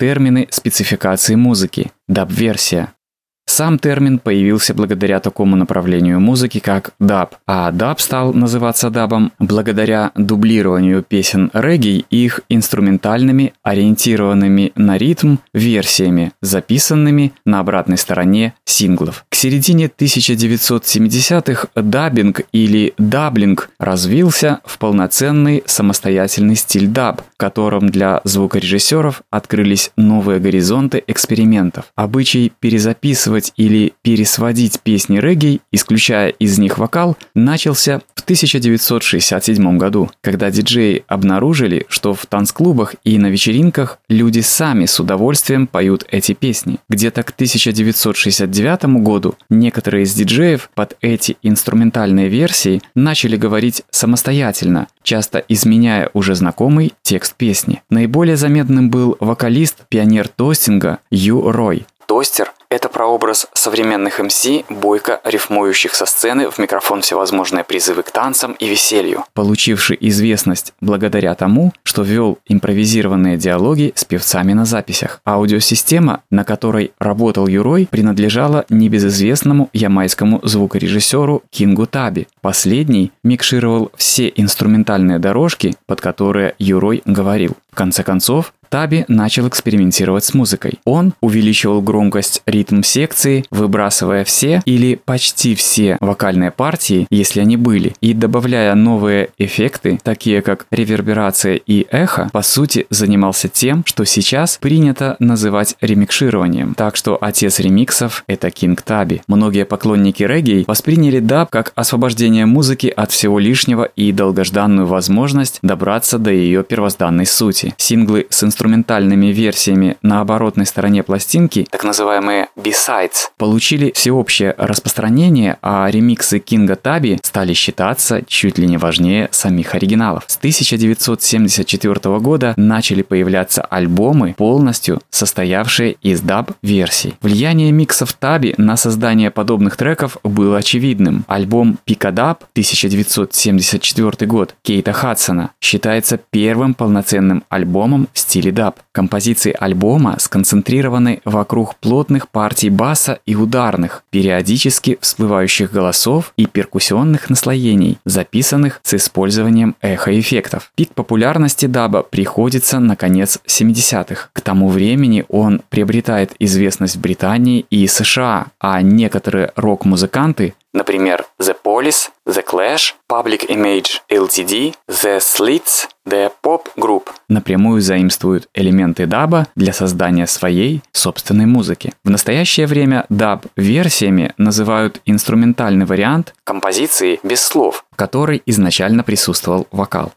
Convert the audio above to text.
термины спецификации музыки – даб-версия. Сам термин появился благодаря такому направлению музыки, как даб, а даб стал называться дабом благодаря дублированию песен регги их инструментальными, ориентированными на ритм версиями, записанными на обратной стороне синглов. К середине 1970-х даббинг или даблинг развился в полноценный самостоятельный стиль даб, котором для звукорежиссеров открылись новые горизонты экспериментов. Обычай перезаписывать или пересводить песни регги, исключая из них вокал, начался в 1967 году, когда диджеи обнаружили, что в танцклубах и на вечеринках люди сами с удовольствием поют эти песни. Где-то к 1969 году некоторые из диджеев под эти инструментальные версии начали говорить самостоятельно, часто изменяя уже знакомый текст песни. Наиболее заметным был вокалист, пионер тостинга Ю Рой. Тостер это прообраз современных МС, бойко рифмующих со сцены в микрофон всевозможные призывы к танцам и веселью, получивший известность благодаря тому, что вел импровизированные диалоги с певцами на записях. Аудиосистема, на которой работал Юрой, принадлежала небезызвестному ямайскому звукорежиссеру Кингу Таби. Последний микшировал все инструментальные дорожки, под которые Ю-Рой говорил. В конце концов, Таби начал экспериментировать с музыкой. Он увеличивал громкость ритм секции, выбрасывая все или почти все вокальные партии, если они были, и добавляя новые эффекты, такие как реверберация и эхо, по сути занимался тем, что сейчас принято называть ремикшированием. Так что отец ремиксов – это Кинг Таби. Многие поклонники регги восприняли даб как освобождение музыки от всего лишнего и долгожданную возможность добраться до ее первозданной сути. Синглы с инструментами инструментальными версиями на оборотной стороне пластинки, так называемые B-sides, получили всеобщее распространение, а ремиксы Кинга Таби стали считаться чуть ли не важнее самих оригиналов. С 1974 года начали появляться альбомы, полностью состоявшие из даб-версий. Влияние миксов Таби на создание подобных треков было очевидным. Альбом Pick a Dub 1974 год Кейта Хадсона считается первым полноценным альбомом в стиле даб. Композиции альбома сконцентрированы вокруг плотных партий баса и ударных, периодически всплывающих голосов и перкуссионных наслоений, записанных с использованием эхоэффектов. Пик популярности даба приходится на конец 70-х. К тому времени он приобретает известность в Британии и США, а некоторые рок-музыканты Например, The Police, The Clash, Public Image Ltd, The Slits, The Pop Group напрямую заимствуют элементы даба для создания своей собственной музыки. В настоящее время даб версиями называют инструментальный вариант композиции без слов, в которой изначально присутствовал вокал.